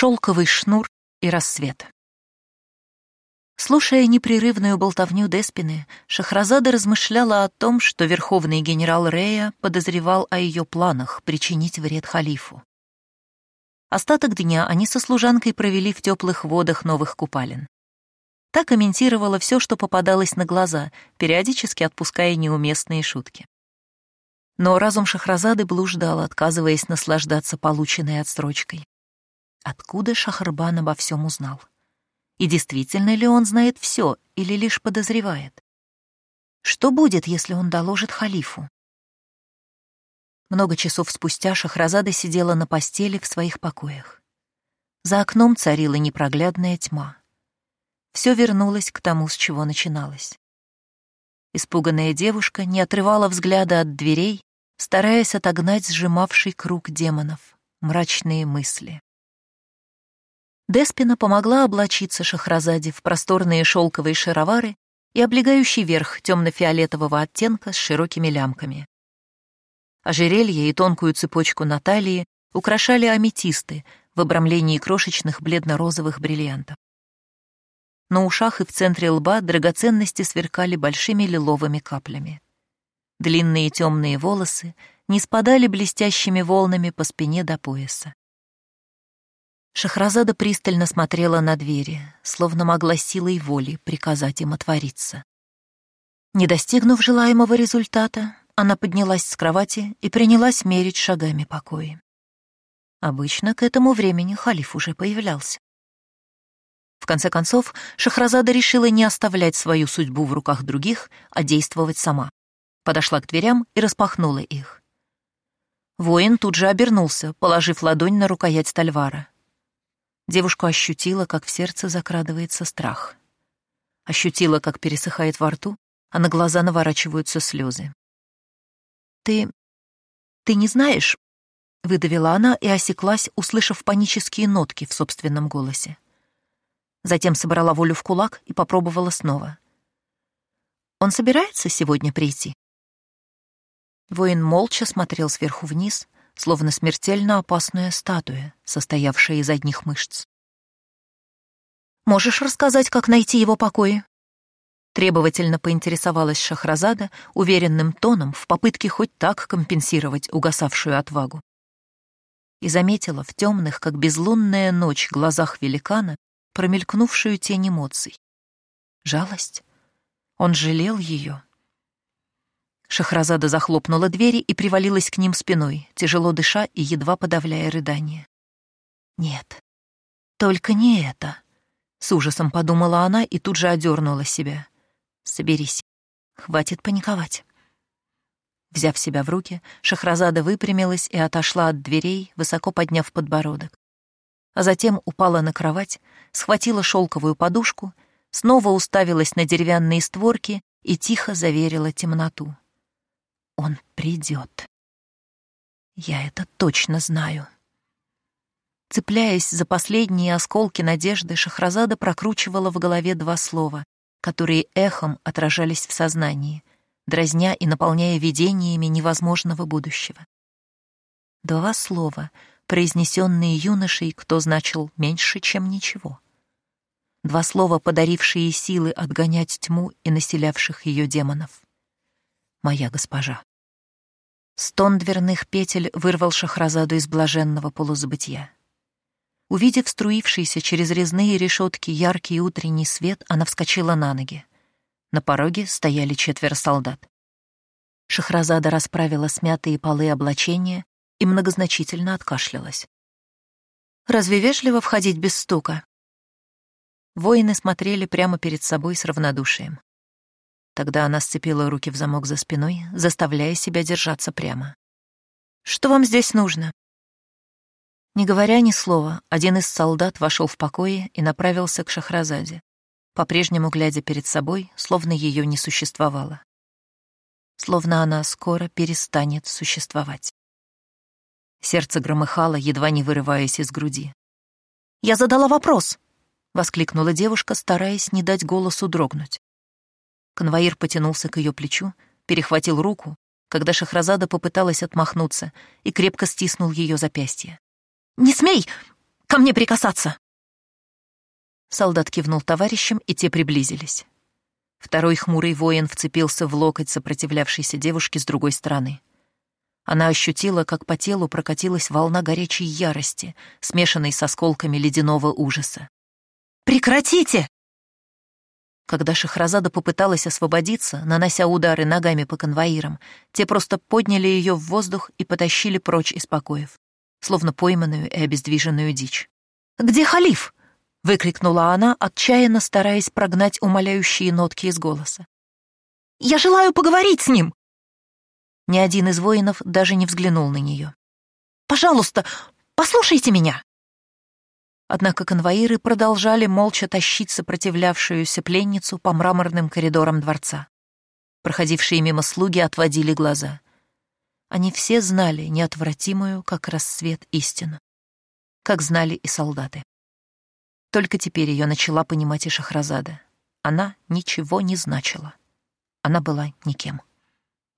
шелковый шнур и рассвет. Слушая непрерывную болтовню Деспины, Шахразада размышляла о том, что верховный генерал Рея подозревал о ее планах причинить вред халифу. Остаток дня они со служанкой провели в теплых водах новых купалин. Та комментировала все, что попадалось на глаза, периодически отпуская неуместные шутки. Но разум Шахразады блуждал, отказываясь наслаждаться полученной отсрочкой. Откуда Шахарбан обо всем узнал? И действительно ли он знает все или лишь подозревает? Что будет, если он доложит халифу? Много часов спустя Шахразада сидела на постели в своих покоях. За окном царила непроглядная тьма. Все вернулось к тому, с чего начиналось. Испуганная девушка не отрывала взгляда от дверей, стараясь отогнать сжимавший круг демонов, мрачные мысли. Деспина помогла облачиться Шахразаде в просторные шелковые шаровары и облегающий верх темно-фиолетового оттенка с широкими лямками. Ожерелье и тонкую цепочку на талии украшали аметисты в обрамлении крошечных бледно-розовых бриллиантов. На ушах и в центре лба драгоценности сверкали большими лиловыми каплями. Длинные темные волосы не спадали блестящими волнами по спине до пояса. Шахразада пристально смотрела на двери, словно могла силой воли приказать им отвориться. Не достигнув желаемого результата, она поднялась с кровати и принялась мерить шагами покои. Обычно к этому времени халиф уже появлялся. В конце концов, Шахразада решила не оставлять свою судьбу в руках других, а действовать сама. Подошла к дверям и распахнула их. Воин тут же обернулся, положив ладонь на рукоять Тальвара. Девушка ощутила, как в сердце закрадывается страх. Ощутила, как пересыхает во рту, а на глаза наворачиваются слезы. «Ты... ты не знаешь?» — выдавила она и осеклась, услышав панические нотки в собственном голосе. Затем собрала волю в кулак и попробовала снова. «Он собирается сегодня прийти?» Воин молча смотрел сверху вниз — словно смертельно опасная статуя, состоявшая из одних мышц. «Можешь рассказать, как найти его покои?» Требовательно поинтересовалась Шахразада уверенным тоном в попытке хоть так компенсировать угасавшую отвагу. И заметила в темных, как безлунная ночь, глазах великана промелькнувшую тень эмоций. Жалость. Он жалел ее, Шахразада захлопнула двери и привалилась к ним спиной, тяжело дыша и едва подавляя рыдание. «Нет, только не это», — с ужасом подумала она и тут же одернула себя. «Соберись, хватит паниковать». Взяв себя в руки, Шахразада выпрямилась и отошла от дверей, высоко подняв подбородок. А затем упала на кровать, схватила шелковую подушку, снова уставилась на деревянные створки и тихо заверила темноту. Он придет. Я это точно знаю. Цепляясь за последние осколки надежды, Шахразада прокручивала в голове два слова, которые эхом отражались в сознании, дразня и наполняя видениями невозможного будущего. Два слова, произнесенные юношей, кто значил меньше, чем ничего. Два слова, подарившие силы отгонять тьму и населявших ее демонов. «Моя госпожа». Стон дверных петель вырвал Шахразаду из блаженного полузабытия. Увидев струившийся через резные решетки яркий утренний свет, она вскочила на ноги. На пороге стояли четверо солдат. Шахразада расправила смятые полы облачения и многозначительно откашлялась. «Разве вежливо входить без стука?» Воины смотрели прямо перед собой с равнодушием. Тогда она сцепила руки в замок за спиной, заставляя себя держаться прямо. «Что вам здесь нужно?» Не говоря ни слова, один из солдат вошел в покое и направился к Шахразаде, по-прежнему глядя перед собой, словно ее не существовало. Словно она скоро перестанет существовать. Сердце громыхало, едва не вырываясь из груди. «Я задала вопрос!» — воскликнула девушка, стараясь не дать голосу дрогнуть. Конвоир потянулся к ее плечу, перехватил руку, когда Шахразада попыталась отмахнуться и крепко стиснул ее запястье. «Не смей! ко мне прикасаться!» Солдат кивнул товарищам, и те приблизились. Второй хмурый воин вцепился в локоть сопротивлявшейся девушки с другой стороны. Она ощутила, как по телу прокатилась волна горячей ярости, смешанной с осколками ледяного ужаса. «Прекратите!» Когда Шахразада попыталась освободиться, нанося удары ногами по конвоирам, те просто подняли ее в воздух и потащили прочь из покоев, словно пойманную и обездвиженную дичь. «Где халиф?» — выкрикнула она, отчаянно стараясь прогнать умоляющие нотки из голоса. «Я желаю поговорить с ним!» Ни один из воинов даже не взглянул на нее. «Пожалуйста, послушайте меня!» Однако конвоиры продолжали молча тащить сопротивлявшуюся пленницу по мраморным коридорам дворца. Проходившие мимо слуги отводили глаза. Они все знали неотвратимую, как рассвет, истину. Как знали и солдаты. Только теперь ее начала понимать и Шахразада. Она ничего не значила. Она была никем.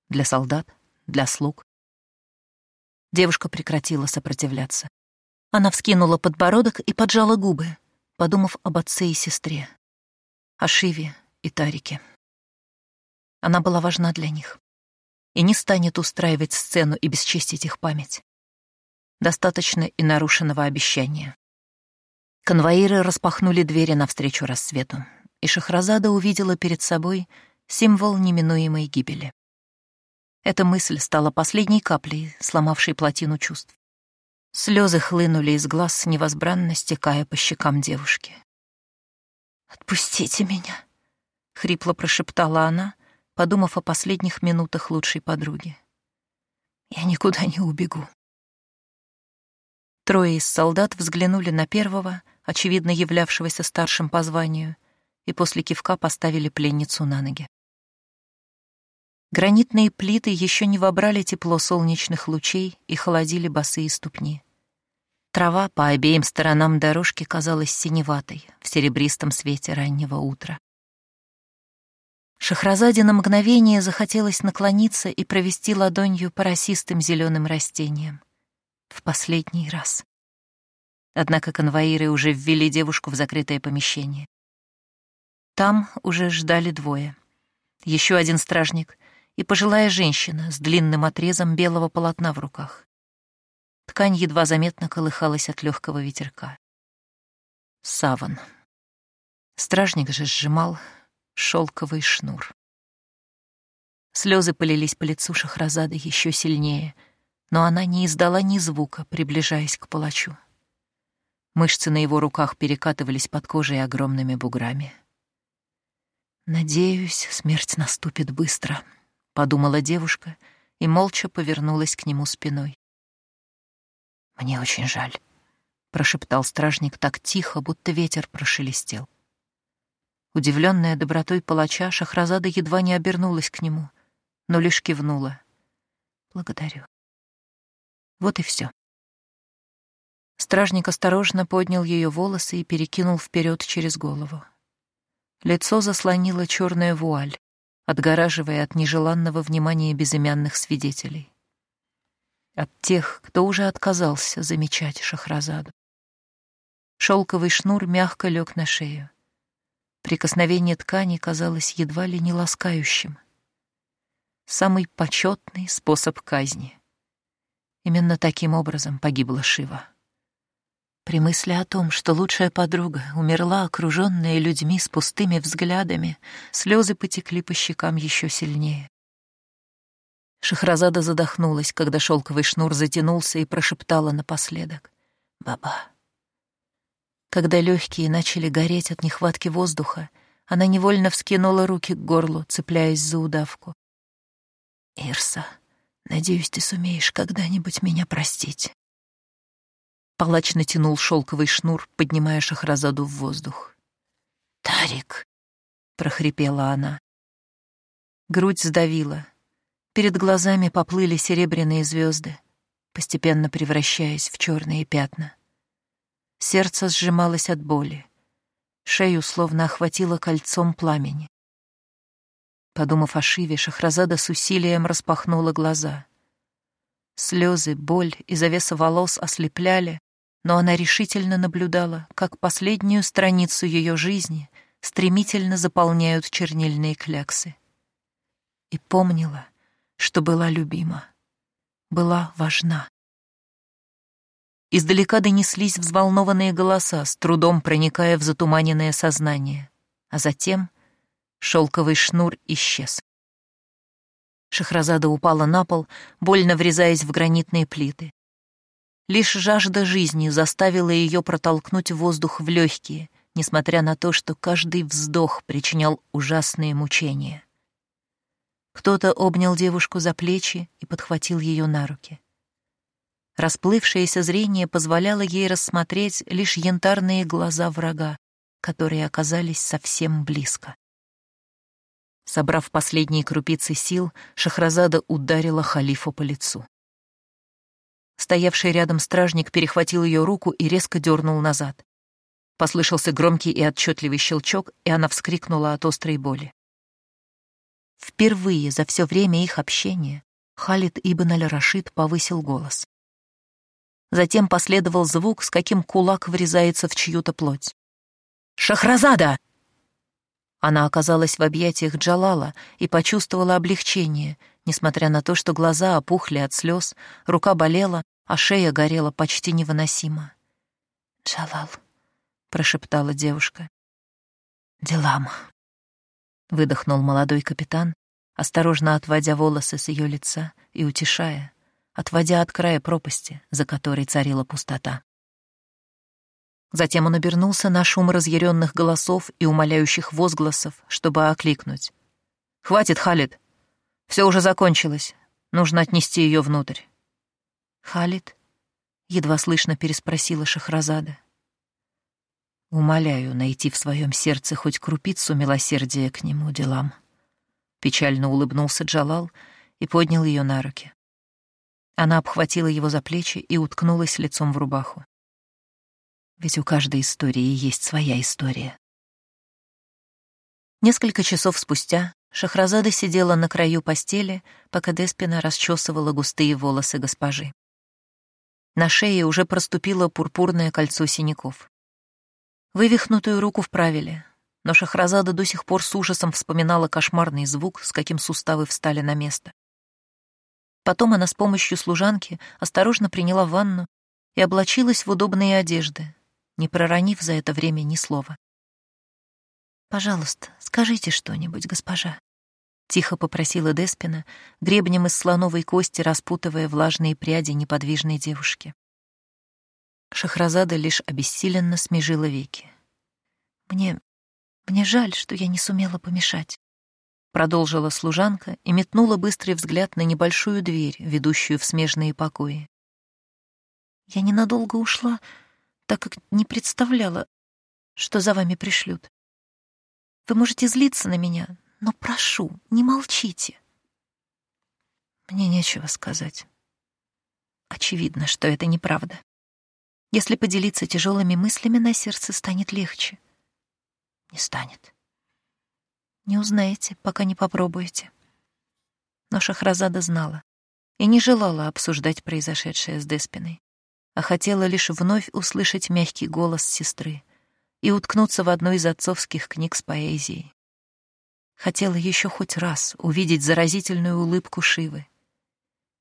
Для солдат, для слуг. Девушка прекратила сопротивляться. Она вскинула подбородок и поджала губы, подумав об отце и сестре, о Шиве и Тарике. Она была важна для них и не станет устраивать сцену и бесчестить их память. Достаточно и нарушенного обещания. Конвоиры распахнули двери навстречу рассвету, и Шахразада увидела перед собой символ неминуемой гибели. Эта мысль стала последней каплей, сломавшей плотину чувств. Слезы хлынули из глаз, невозбранно стекая по щекам девушки. «Отпустите меня», — хрипло прошептала она, подумав о последних минутах лучшей подруги. «Я никуда не убегу». Трое из солдат взглянули на первого, очевидно являвшегося старшим по званию, и после кивка поставили пленницу на ноги. Гранитные плиты еще не вобрали тепло солнечных лучей и холодили босые ступни. Трава по обеим сторонам дорожки казалась синеватой в серебристом свете раннего утра. Шахразаде на мгновение захотелось наклониться и провести ладонью по росистым зеленым растениям. В последний раз. Однако конвоиры уже ввели девушку в закрытое помещение. Там уже ждали двое. Еще один стражник и пожилая женщина с длинным отрезом белого полотна в руках. Ткань едва заметно колыхалась от легкого ветерка. Саван. Стражник же сжимал шелковый шнур. Слезы полились по лицу Шахразады еще сильнее, но она не издала ни звука, приближаясь к палачу. Мышцы на его руках перекатывались под кожей огромными буграми. «Надеюсь, смерть наступит быстро», — подумала девушка и молча повернулась к нему спиной. «Мне очень жаль», — прошептал стражник так тихо, будто ветер прошелестел. Удивленная добротой палача, Шахразада едва не обернулась к нему, но лишь кивнула. «Благодарю». Вот и все. Стражник осторожно поднял ее волосы и перекинул вперед через голову. Лицо заслонила черная вуаль, отгораживая от нежеланного внимания безымянных свидетелей от тех, кто уже отказался замечать Шахразаду. Шелковый шнур мягко лег на шею. Прикосновение ткани казалось едва ли не ласкающим. Самый почетный способ казни. Именно таким образом погибла Шива. При мысли о том, что лучшая подруга умерла, окруженная людьми с пустыми взглядами, слезы потекли по щекам еще сильнее. Шахразада задохнулась, когда шелковый шнур затянулся и прошептала напоследок. «Баба». Когда легкие начали гореть от нехватки воздуха, она невольно вскинула руки к горлу, цепляясь за удавку. «Ирса, надеюсь, ты сумеешь когда-нибудь меня простить». Палач натянул шелковый шнур, поднимая Шахразаду в воздух. «Тарик!» — прохрипела она. Грудь сдавила, Перед глазами поплыли серебряные звезды, постепенно превращаясь в черные пятна. Сердце сжималось от боли. Шею словно охватило кольцом пламени. Подумав о Шиве, Шахразада с усилием распахнула глаза. Слезы, боль и завеса волос ослепляли, но она решительно наблюдала, как последнюю страницу ее жизни стремительно заполняют чернильные кляксы. И помнила, что была любима, была важна. Издалека донеслись взволнованные голоса, с трудом проникая в затуманенное сознание, а затем шелковый шнур исчез. Шахразада упала на пол, больно врезаясь в гранитные плиты. Лишь жажда жизни заставила ее протолкнуть воздух в легкие, несмотря на то, что каждый вздох причинял ужасные мучения. Кто-то обнял девушку за плечи и подхватил ее на руки. Расплывшееся зрение позволяло ей рассмотреть лишь янтарные глаза врага, которые оказались совсем близко. Собрав последние крупицы сил, Шахразада ударила халифу по лицу. Стоявший рядом стражник перехватил ее руку и резко дернул назад. Послышался громкий и отчетливый щелчок, и она вскрикнула от острой боли. Впервые за все время их общения Халид ибн аль-Рашид повысил голос. Затем последовал звук, с каким кулак врезается в чью-то плоть. «Шахразада!» Она оказалась в объятиях Джалала и почувствовала облегчение, несмотря на то, что глаза опухли от слез, рука болела, а шея горела почти невыносимо. «Джалал», — прошептала девушка. «Делам», — выдохнул молодой капитан, осторожно отводя волосы с ее лица и утешая, отводя от края пропасти, за которой царила пустота. Затем он обернулся на шум разъяренных голосов и умоляющих возгласов, чтобы окликнуть. «Хватит, Халид! Все уже закончилось. Нужно отнести ее внутрь». «Халид?» — едва слышно переспросила Шахразада. «Умоляю найти в своем сердце хоть крупицу милосердия к нему делам». Печально улыбнулся Джалал и поднял ее на руки. Она обхватила его за плечи и уткнулась лицом в рубаху. Ведь у каждой истории есть своя история. Несколько часов спустя Шахразада сидела на краю постели, пока Деспина расчесывала густые волосы госпожи. На шее уже проступило пурпурное кольцо синяков. Вывихнутую руку вправили, но Шахразада до сих пор с ужасом вспоминала кошмарный звук, с каким суставы встали на место. Потом она с помощью служанки осторожно приняла ванну и облачилась в удобные одежды, не проронив за это время ни слова. «Пожалуйста, скажите что-нибудь, госпожа», — тихо попросила Деспина, гребнем из слоновой кости распутывая влажные пряди неподвижной девушки. Шахразада лишь обессиленно смежила веки. «Мне... мне жаль, что я не сумела помешать», — продолжила служанка и метнула быстрый взгляд на небольшую дверь, ведущую в смежные покои. «Я ненадолго ушла, так как не представляла, что за вами пришлют. Вы можете злиться на меня, но прошу, не молчите. Мне нечего сказать. Очевидно, что это неправда. Если поделиться тяжелыми мыслями, на сердце станет легче. Не станет. Не узнаете, пока не попробуете. Но Шахразада знала и не желала обсуждать произошедшее с Деспиной а хотела лишь вновь услышать мягкий голос сестры и уткнуться в одну из отцовских книг с поэзией. Хотела еще хоть раз увидеть заразительную улыбку Шивы.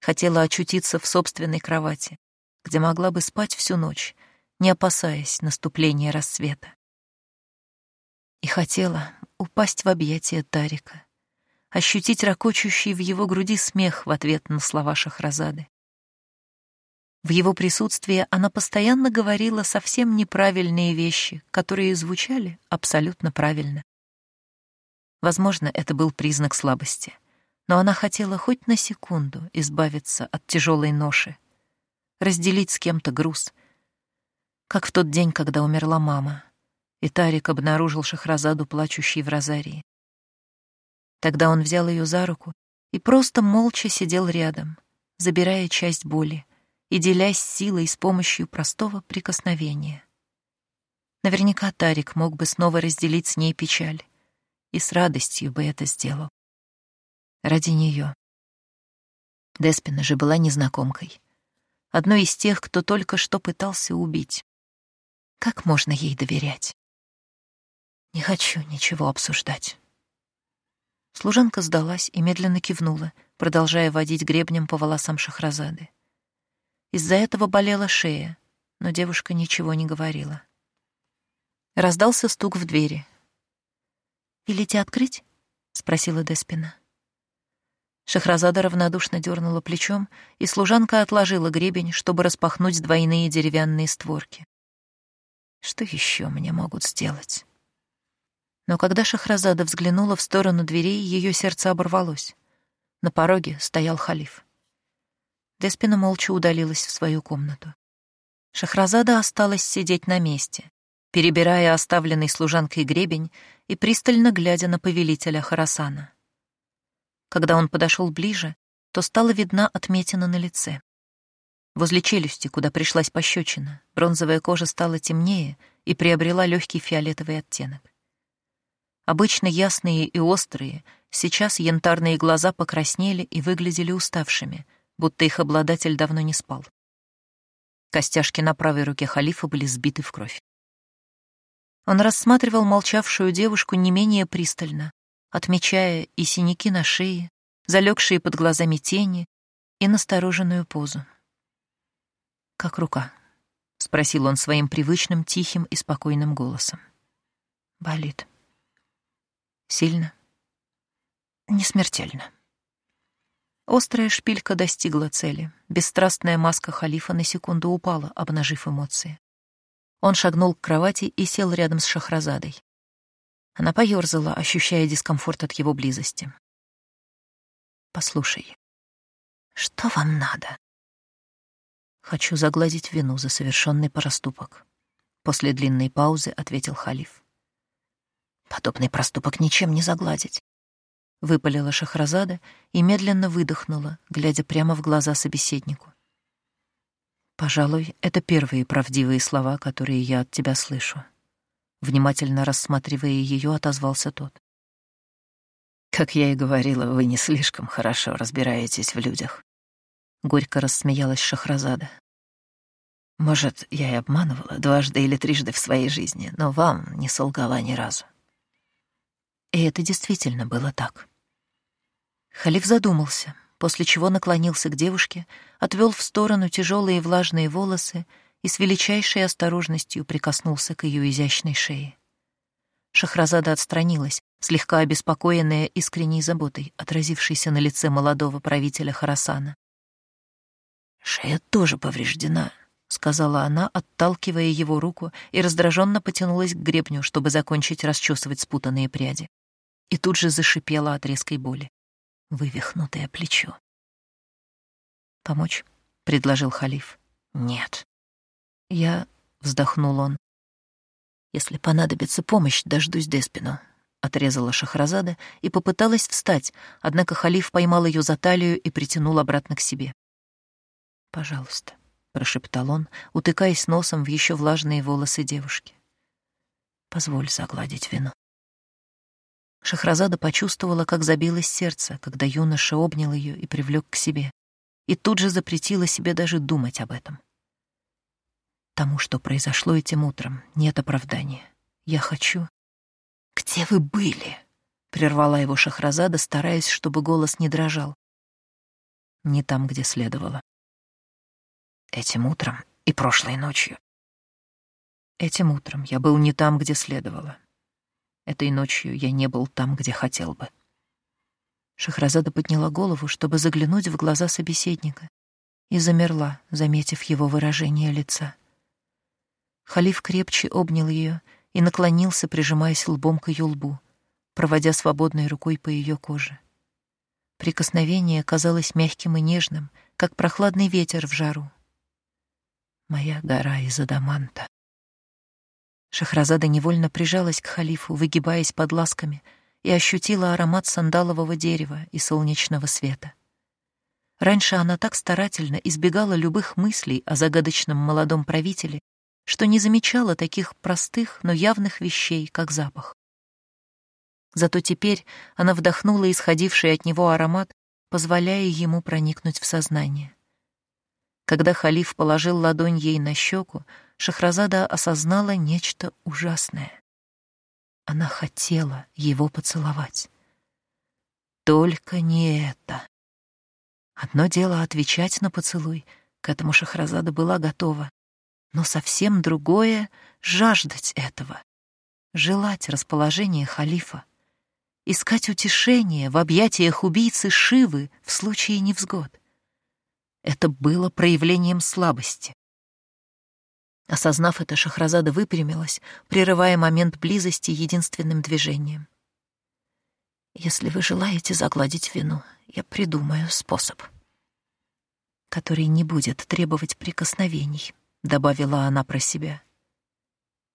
Хотела очутиться в собственной кровати, где могла бы спать всю ночь, не опасаясь наступления рассвета. И хотела упасть в объятия Тарика, ощутить ракочущий в его груди смех в ответ на слова Шахразады. В его присутствии она постоянно говорила совсем неправильные вещи, которые звучали абсолютно правильно. Возможно, это был признак слабости, но она хотела хоть на секунду избавиться от тяжелой ноши, разделить с кем-то груз, как в тот день, когда умерла мама, и Тарик обнаружил Шахразаду, плачущей в розарии. Тогда он взял ее за руку и просто молча сидел рядом, забирая часть боли, и делясь силой с помощью простого прикосновения. Наверняка Тарик мог бы снова разделить с ней печаль, и с радостью бы это сделал. Ради нее. Деспина же была незнакомкой. одной из тех, кто только что пытался убить. Как можно ей доверять? Не хочу ничего обсуждать. Служанка сдалась и медленно кивнула, продолжая водить гребнем по волосам Шахразады. Из-за этого болела шея, но девушка ничего не говорила. Раздался стук в двери. «Велите открыть?» — спросила Деспина. Шахразада равнодушно дернула плечом, и служанка отложила гребень, чтобы распахнуть двойные деревянные створки. Что еще мне могут сделать? Но когда Шахразада взглянула в сторону дверей, ее сердце оборвалось. На пороге стоял халиф. Деспина молча удалилась в свою комнату. Шахразада осталась сидеть на месте, перебирая оставленный служанкой гребень и пристально глядя на повелителя Харасана. Когда он подошел ближе, то стала видна отметина на лице. Возле челюсти, куда пришлась пощечина, бронзовая кожа стала темнее и приобрела легкий фиолетовый оттенок. Обычно ясные и острые, сейчас янтарные глаза покраснели и выглядели уставшими, будто их обладатель давно не спал. Костяшки на правой руке халифа были сбиты в кровь. Он рассматривал молчавшую девушку не менее пристально, отмечая и синяки на шее, залегшие под глазами тени и настороженную позу. «Как рука?» — спросил он своим привычным, тихим и спокойным голосом. «Болит. Сильно?» «Не смертельно». Острая шпилька достигла цели. Бесстрастная маска халифа на секунду упала, обнажив эмоции. Он шагнул к кровати и сел рядом с Шахразадой. Она поёрзала, ощущая дискомфорт от его близости. «Послушай, что вам надо?» «Хочу загладить вину за совершенный проступок», — после длинной паузы ответил халиф. «Подобный проступок ничем не загладить», — выпалила Шахразада и медленно выдохнула, глядя прямо в глаза собеседнику. Пожалуй, это первые правдивые слова, которые я от тебя слышу. Внимательно рассматривая ее, отозвался тот. Как я и говорила, вы не слишком хорошо разбираетесь в людях. Горько рассмеялась Шахразада. Может, я и обманывала дважды или трижды в своей жизни, но вам не солгала ни разу. И это действительно было так. Халиф задумался, после чего наклонился к девушке, отвел в сторону тяжелые влажные волосы и с величайшей осторожностью прикоснулся к ее изящной шее. Шахразада отстранилась, слегка обеспокоенная искренней заботой, отразившейся на лице молодого правителя Харасана. «Шея тоже повреждена», — сказала она, отталкивая его руку, и раздраженно потянулась к гребню, чтобы закончить расчесывать спутанные пряди. И тут же зашипела от резкой боли вывихнутое плечо. «Помочь?» — предложил халиф. «Нет». «Я...» — вздохнул он. «Если понадобится помощь, дождусь Деспину», — отрезала Шахразада и попыталась встать, однако халиф поймал ее за талию и притянул обратно к себе. «Пожалуйста», — прошептал он, утыкаясь носом в еще влажные волосы девушки. «Позволь загладить вину». Шахразада почувствовала, как забилось сердце, когда юноша обнял ее и привлек к себе, и тут же запретила себе даже думать об этом. Тому, что произошло этим утром, нет оправдания. Я хочу... «Где вы были?» — прервала его Шахразада, стараясь, чтобы голос не дрожал. Не там, где следовало. Этим утром и прошлой ночью. Этим утром я был не там, где следовало. Этой ночью я не был там, где хотел бы. Шахразада подняла голову, чтобы заглянуть в глаза собеседника, и замерла, заметив его выражение лица. Халиф крепче обнял ее и наклонился, прижимаясь лбом к ее лбу, проводя свободной рукой по ее коже. Прикосновение казалось мягким и нежным, как прохладный ветер в жару. «Моя гора из адаманта», Шахразада невольно прижалась к халифу, выгибаясь под ласками, и ощутила аромат сандалового дерева и солнечного света. Раньше она так старательно избегала любых мыслей о загадочном молодом правителе, что не замечала таких простых, но явных вещей, как запах. Зато теперь она вдохнула исходивший от него аромат, позволяя ему проникнуть в сознание. Когда халиф положил ладонь ей на щеку, Шахразада осознала нечто ужасное. Она хотела его поцеловать. Только не это. Одно дело отвечать на поцелуй, к этому Шахразада была готова, но совсем другое — жаждать этого, желать расположения халифа, искать утешение в объятиях убийцы Шивы в случае невзгод. Это было проявлением слабости. Осознав это, Шахразада выпрямилась, прерывая момент близости единственным движением. «Если вы желаете загладить вину, я придумаю способ, который не будет требовать прикосновений», — добавила она про себя.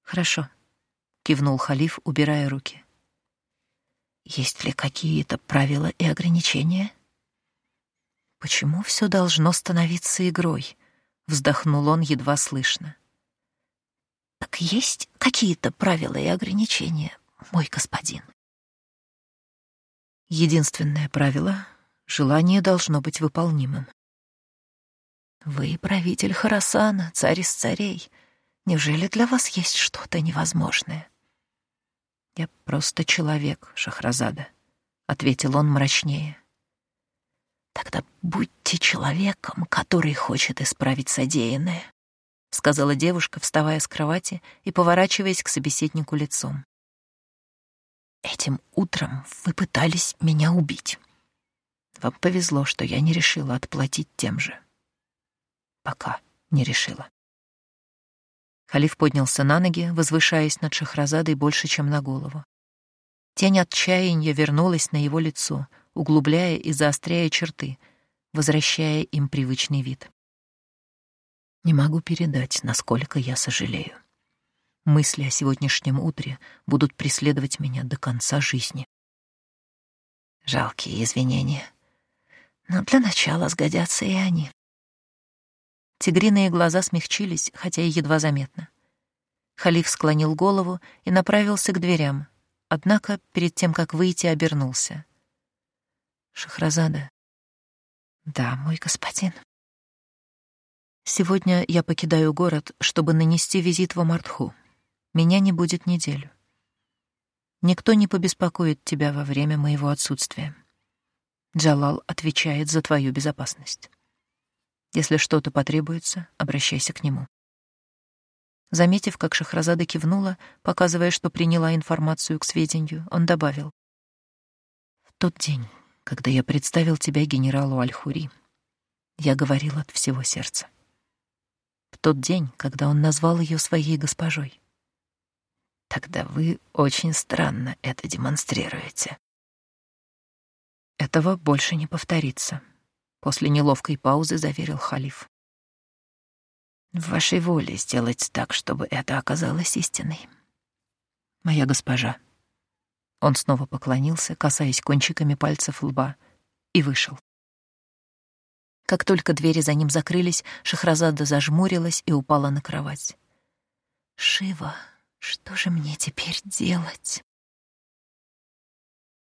«Хорошо», — кивнул халиф, убирая руки. «Есть ли какие-то правила и ограничения?» «Почему все должно становиться игрой?» — вздохнул он едва слышно. «Так есть какие-то правила и ограничения, мой господин?» Единственное правило — желание должно быть выполнимым. «Вы правитель Харасана, царь из царей. Неужели для вас есть что-то невозможное?» «Я просто человек, Шахразада», — ответил он мрачнее. «Тогда будьте человеком, который хочет исправить содеянное», — сказала девушка, вставая с кровати и поворачиваясь к собеседнику лицом. «Этим утром вы пытались меня убить. Вам повезло, что я не решила отплатить тем же. Пока не решила». Халиф поднялся на ноги, возвышаясь над Шахразадой больше, чем на голову. Тень отчаяния вернулась на его лицо, углубляя и заостряя черты, возвращая им привычный вид. Не могу передать, насколько я сожалею. Мысли о сегодняшнем утре будут преследовать меня до конца жизни. Жалкие извинения. Но для начала сгодятся и они. Тигриные глаза смягчились, хотя и едва заметно. Халиф склонил голову и направился к дверям, однако перед тем, как выйти, обернулся. «Шахразада». «Да, мой господин». «Сегодня я покидаю город, чтобы нанести визит в Амартху. Меня не будет неделю. Никто не побеспокоит тебя во время моего отсутствия. Джалал отвечает за твою безопасность». Если что-то потребуется, обращайся к нему. Заметив, как Шахразада кивнула, показывая, что приняла информацию к сведению, он добавил. «В тот день, когда я представил тебя генералу Аль-Хури, я говорил от всего сердца. Тот день, когда он назвал ее своей госпожой. Тогда вы очень странно это демонстрируете. Этого больше не повторится, После неловкой паузы заверил халиф. В вашей воле сделать так, чтобы это оказалось истиной. Моя госпожа. Он снова поклонился, касаясь кончиками пальцев лба, и вышел. Как только двери за ним закрылись, Шахразада зажмурилась и упала на кровать. «Шива, что же мне теперь делать?»